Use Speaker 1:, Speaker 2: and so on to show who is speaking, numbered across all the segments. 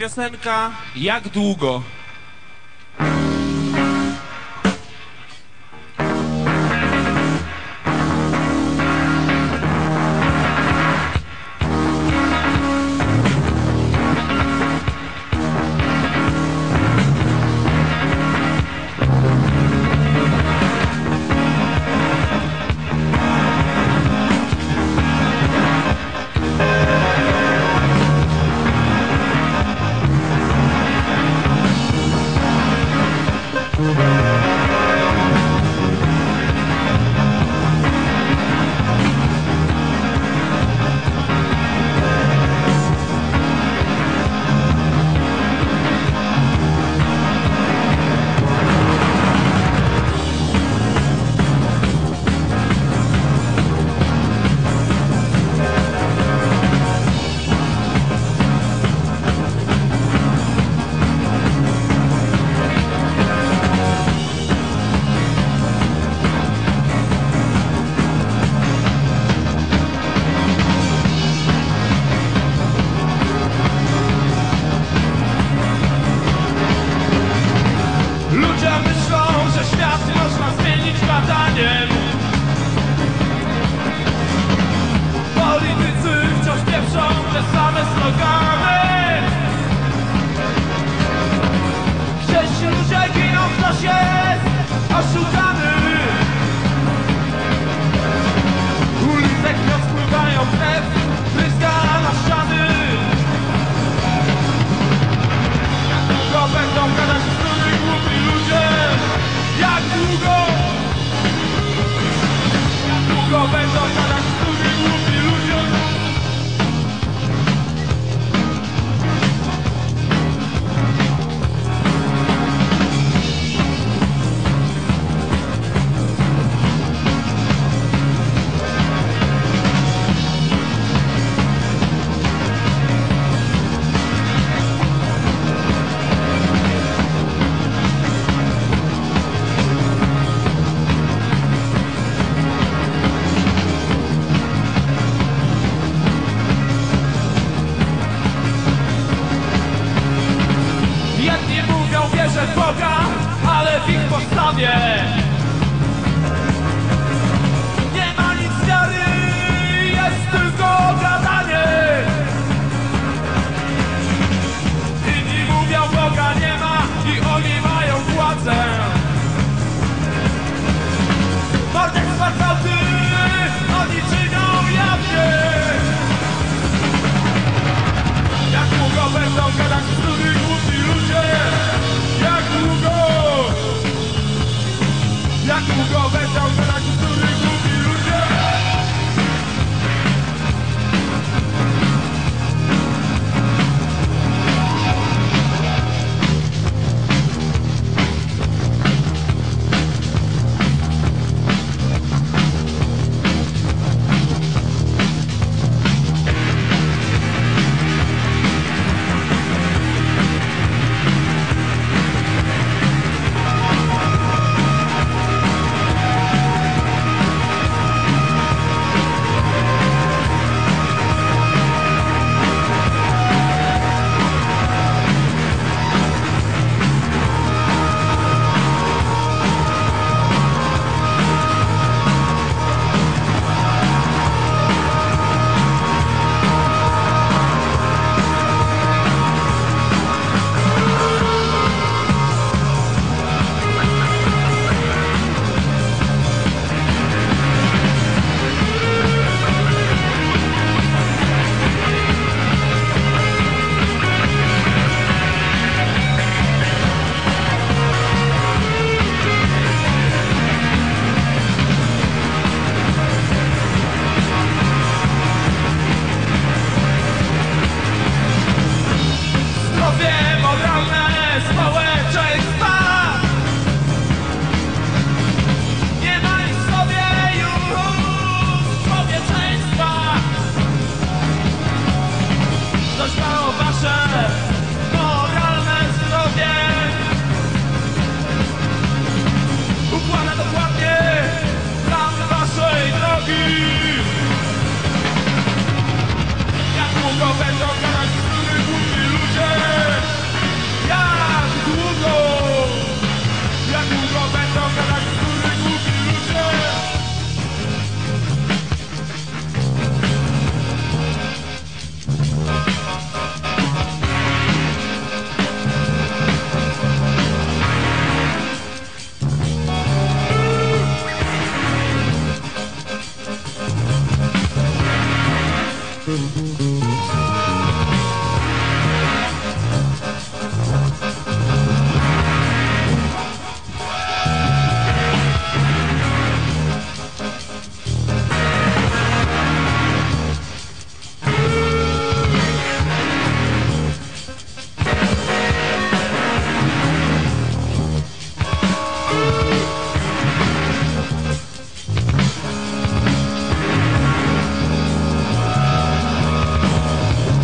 Speaker 1: Piosenka Jak długo?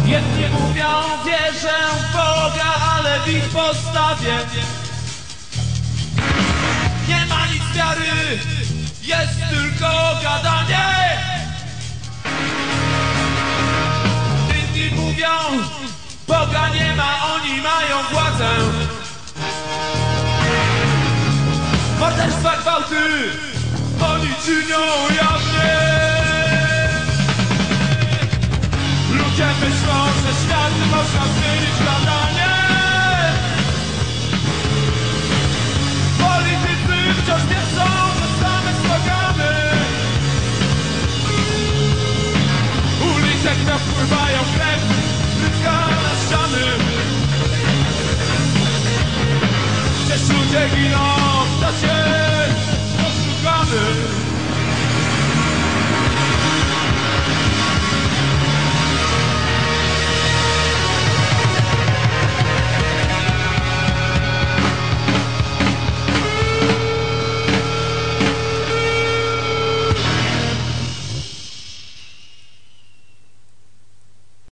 Speaker 2: Jedni mówią, wierzę w Boga, ale w ich postawie Nie ma nic wiary, jest tylko gadanie. Inni mówią, Boga nie ma, oni mają władzę. Czynią jawnie Ludzie myślą, że świat można zmienić gadanie Politycy